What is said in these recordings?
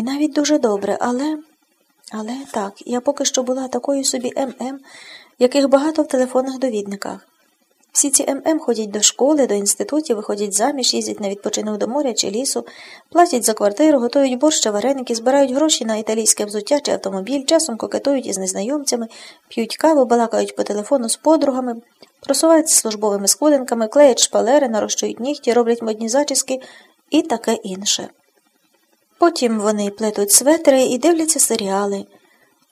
І навіть дуже добре, але. Але так, я поки що була такою собі ММ, яких багато в телефонних довідниках. Всі ці ММ ходять до школи, до інститутів, виходять заміж, їздять на відпочинок до моря чи лісу, платять за квартиру, готують борщ чи вареники, збирають гроші на італійське взуття чи автомобіль, часом кокетують із незнайомцями, п'ють каву, балакають по телефону з подругами, просуваються службовими сходинками, клеять шпалери, нарощують нігті, роблять модні зачіски і таке інше. Потім вони плетуть светри і дивляться серіали,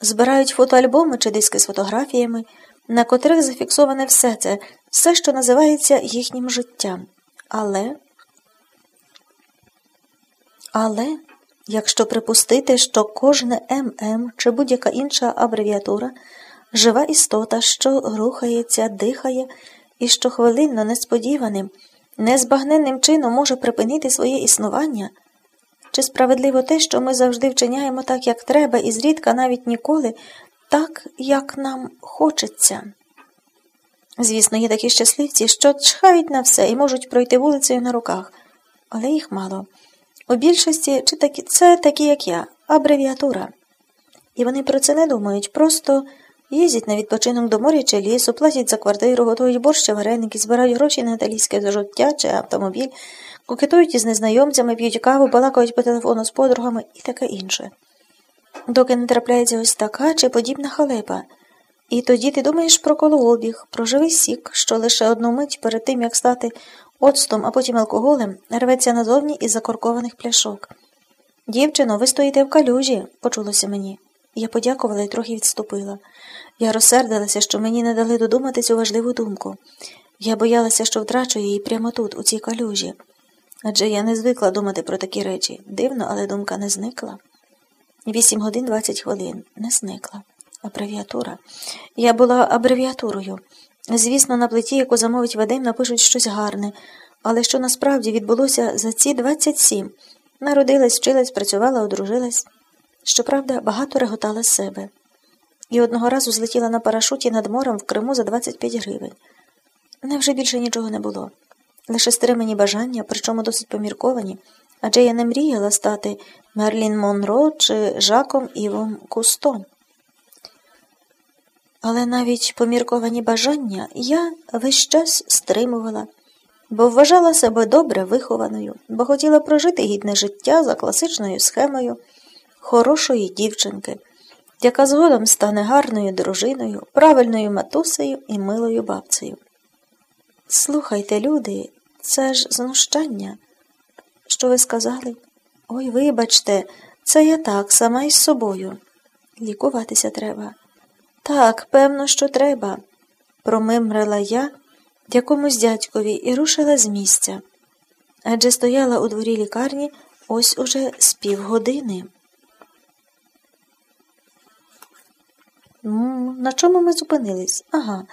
збирають фотоальбоми чи диски з фотографіями, на котрих зафіксоване все це, все, що називається їхнім життям. Але, але, якщо припустити, що кожне ММ чи будь-яка інша абревіатура жива істота, що рухається, дихає і що хвилинно несподіваним, незбагненним чином може припинити своє існування. Чи справедливо те, що ми завжди вчиняємо так, як треба, і зрідка навіть ніколи, так, як нам хочеться? Звісно, є такі щасливці, що чхають на все і можуть пройти вулицею на руках, але їх мало. У більшості чи такі, це такі, як я, абревіатура. І вони про це не думають, просто їздять на відпочинок до моря чи лісу, платять за квартиру, готують борщ чи вареники, збирають гроші на італійське життя чи автомобіль, кокетують із незнайомцями, п'ють каву, балакають по телефону з подругами і таке інше. Доки не трапляється ось така чи подібна халепа. І тоді ти думаєш про колообіг, про живий сік, що лише одну мить перед тим, як стати оцтом, а потім алкоголем, рветься назовні із закоркованих пляшок. Дівчино, ви стоїте в калюжі, почулося мені. Я подякувала і трохи відступила. Я розсердилася, що мені не дали додумати цю важливу думку. Я боялася, що втрачу її прямо тут, у цій калюжі. Адже я не звикла думати про такі речі. Дивно, але думка не зникла. Вісім годин двадцять хвилин не зникла. Абревіатура. Я була абревіатурою. Звісно, на плиті, яку замовить Вадим, напишуть щось гарне, але що насправді відбулося за ці 27. Народилась, вчилась, працювала, одружилась. Щоправда, багато реготала себе. І одного разу злетіла на парашуті над морем в Криму за 25 гривень. Мене вже більше нічого не було. Лише стримані бажання, причому досить помірковані, адже я не мріяла стати Мерлін Монро чи Жаком Івом Кусто. Але навіть помірковані бажання я весь час стримувала, бо вважала себе добре вихованою, бо хотіла прожити гідне життя за класичною схемою хорошої дівчинки, яка згодом стане гарною дружиною, правильною матусею і милою бабцею. Слухайте, люди, це ж знущання. Що ви сказали? Ой, вибачте, це я так, сама із собою. Лікуватися треба. Так, певно, що треба, промимрила я якомусь дядькові і рушила з місця. Адже стояла у дворі лікарні ось уже з півгодини. На чому ми зупинились? Ага,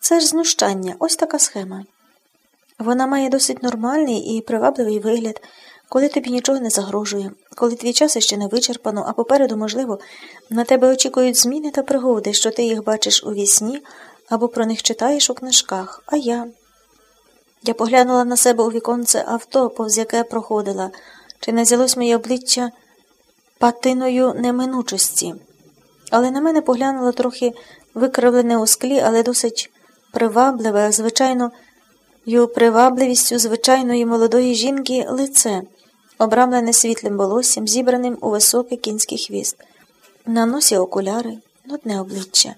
це ж знущання, ось така схема. Вона має досить нормальний і привабливий вигляд, коли тобі нічого не загрожує, коли твій час ще не вичерпано, а попереду, можливо, на тебе очікують зміни та пригоди, що ти їх бачиш у вісні або про них читаєш у книжках, а я. Я поглянула на себе у віконце авто, повз яке проходила, чи не взялось моє обличчя патиною неминучості. Але на мене поглянуло трохи викривлене у склі, але досить привабливе, звичайно, й привабливістю звичайної молодої жінки лице обрамлене світлим волоссям, зібраним у високий кінський хвіст, на носі окуляри, нудне обличчя.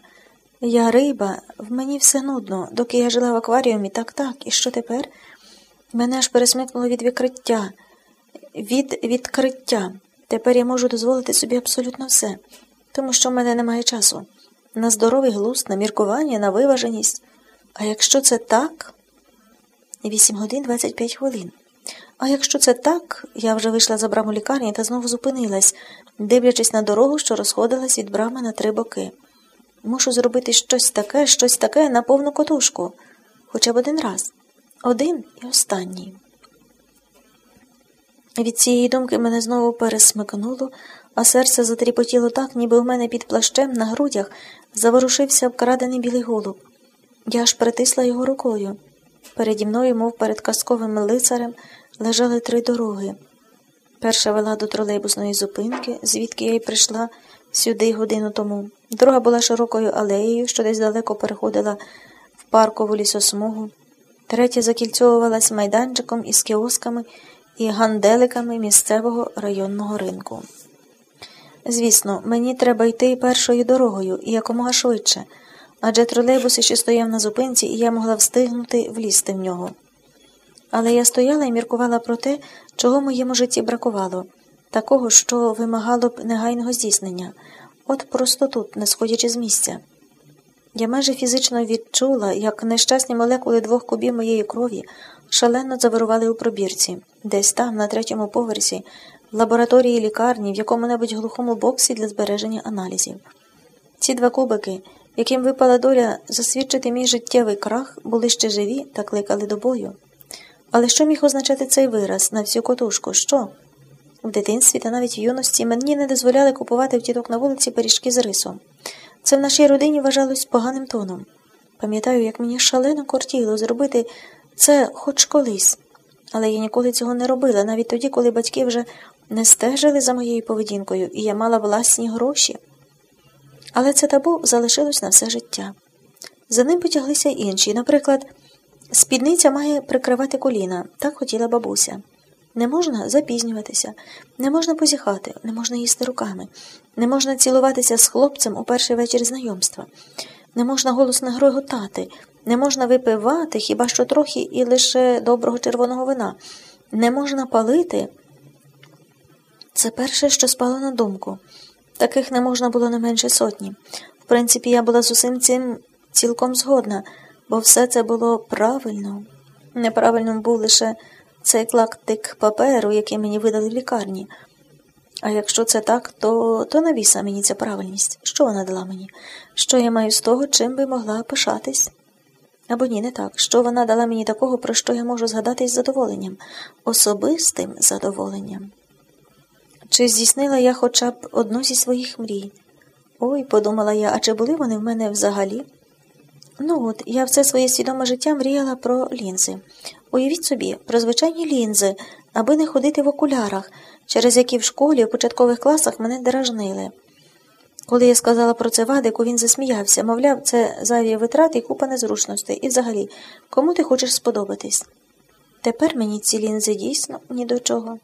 Я риба, в мені все нудно, доки я жила в акваріумі, так так, і що тепер? Мене аж пересмикнуло від відкриття, від відкриття. Тепер я можу дозволити собі абсолютно все, тому що в мене немає часу. На здоровий глузд, на міркування, на виваженість. А якщо це так, вісім годин двадцять п'ять хвилин. А якщо це так, я вже вийшла за браму лікарні та знову зупинилась, дивлячись на дорогу, що розходилась від брами на три боки. Мушу зробити щось таке, щось таке на повну котушку, хоча б один раз, один і останній. Від цієї думки мене знову пересмикнуло, а серце затріпотіло так, ніби в мене під плащем на грудях заворушився вкрадений білий голуб. Я аж притисла його рукою. Переді мною, мов перед казковим лицарем, лежали три дороги. Перша вела до тролейбусної зупинки, звідки я й прийшла сюди годину тому. Друга була широкою алеєю, що десь далеко переходила в паркову лісосмугу. Третя закільцьовувалась майданчиком із кіосками і ганделиками місцевого районного ринку. Звісно, мені треба йти першою дорогою і якомога швидше, адже тролейбус ще стояв на зупинці, і я могла встигнути влізти в нього. Але я стояла і міркувала про те, чого моєму житті бракувало, такого, що вимагало б негайного здійснення, от просто тут, не сходячи з місця. Я майже фізично відчула, як нещасні молекули двох кубів моєї крові шалено завирували у пробірці, десь там, на третьому поверсі, в лабораторії лікарні, в якому-небудь глухому боксі для збереження аналізів. Ці два кубики, яким випала доля засвідчити мій життєвий крах, були ще живі та кликали до бою. Але що міг означати цей вираз на всю котушку? Що? В дитинстві та навіть в юності мені не дозволяли купувати в тіток на вулиці пиріжки з рисом. Це в нашій родині вважалось поганим тоном. Пам'ятаю, як мені шалено кортіло зробити це хоч колись, але я ніколи цього не робила, навіть тоді, коли батьки вже не стежили за моєю поведінкою, і я мала власні гроші. Але це табу залишилось на все життя. За ним потяглися інші. Наприклад, спідниця має прикривати коліна, так хотіла бабуся. Не можна запізнюватися, не можна позіхати, не можна їсти руками, не можна цілуватися з хлопцем у перший вечір знайомства, не можна голосно гроготати, не можна випивати хіба що трохи і лише доброго червоного вина, не можна палити. Це перше, що спало на думку. Таких не можна було не менше сотні. В принципі, я була з усім цим цілком згодна, бо все це було правильно. Неправильним був лише цей клактик паперу, який мені видали в лікарні. А якщо це так, то то навіса мені ця правильність? Що вона дала мені? Що я маю з того, чим би могла пишатись? Або ні, не так. Що вона дала мені такого, про що я можу згадати із задоволенням, особистим задоволенням? Чи здійснила я хоча б одну зі своїх мрій? Ой, подумала я, а чи були вони в мене взагалі? Ну от, я все своє свідоме життя мріяла про лінзи. Уявіть собі, про звичайні лінзи, аби не ходити в окулярах, через які в школі в початкових класах мене дражнили. Коли я сказала про це Вадику, він засміявся, мовляв, це зайві витрати і купа незручностей. І взагалі, кому ти хочеш сподобатись? Тепер мені ці лінзи дійсно ні до чого.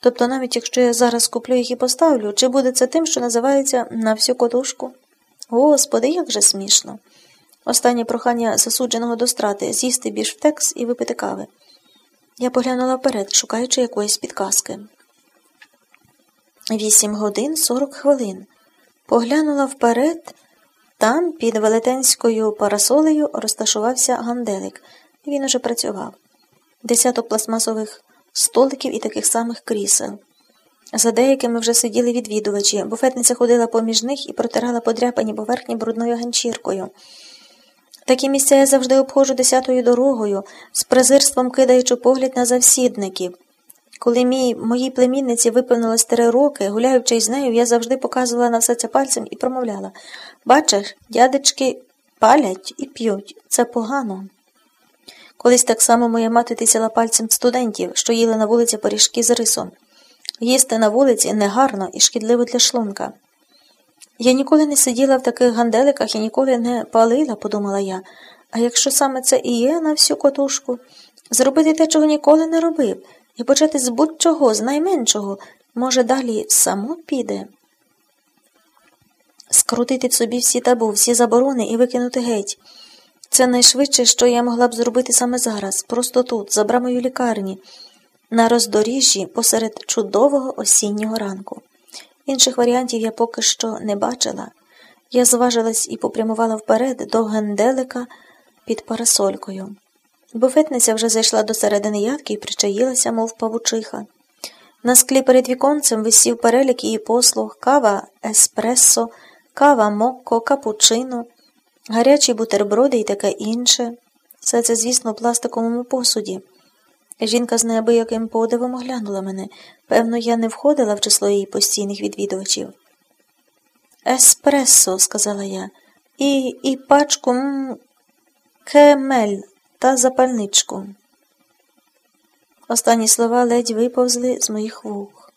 Тобто, навіть якщо я зараз куплю їх і поставлю, чи буде це тим, що називається на всю котушку? Господи, як же смішно. Останнє прохання засудженого до страти з'їсти більш в текс і випити кави. Я поглянула вперед, шукаючи якоїсь підказки. Вісім годин сорок хвилин. Поглянула вперед, там, під велетенською парасолею, розташувався ганделик, він уже працював. Десяток пластмасових столиків і таких самих крісел. За деякими вже сиділи відвідувачі, буфетниця ходила поміж них і протирала подряпані поверхні брудною ганчіркою. Такі місця я завжди обходжу десятою дорогою, з презирством кидаючи погляд на завсідників. Коли мій, моїй племінниці виповнилось три роки, гуляючи із нею, я завжди показувала на все це пальцем і промовляла Бачиш, дядечки палять і п'ють. Це погано. Колись так само моя мати тисяла пальцем студентів, що їли на вулиці поріжки з рисом. Їсти на вулиці негарно і шкідливо для шлунка. Я ніколи не сиділа в таких ганделиках і ніколи не палила, подумала я. А якщо саме це і є на всю котушку, зробити те, чого ніколи не робив, і почати з будь-чого, з найменшого, може, далі само піде. Скрутити собі всі табу, всі заборони і викинути геть. Це найшвидше, що я могла б зробити саме зараз, просто тут, за брамою лікарні, на роздоріжжі посеред чудового осіннього ранку. Інших варіантів я поки що не бачила. Я зважилась і попрямувала вперед до генделика під парасолькою. Буфетниця вже зайшла до середини ядки і причаїлася, мов павучиха. На склі перед віконцем висів перелік її послуг, кава, еспресо, кава, мокко, капучино, гарячі бутерброди і таке інше. Все це, звісно, в пластиковому посуді. Жінка з неабияким подивом оглянула мене. Певно, я не входила в число її постійних відвідувачів. Еспресо, сказала я, і і пачку м кемель та запальничку. Останні слова ледь виповзли з моїх вух.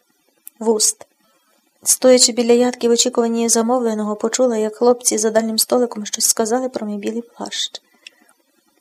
вуст. Стоячи біля ядки в очікуванні замовленого, почула, як хлопці за дальнім столиком щось сказали про мій білий плащ.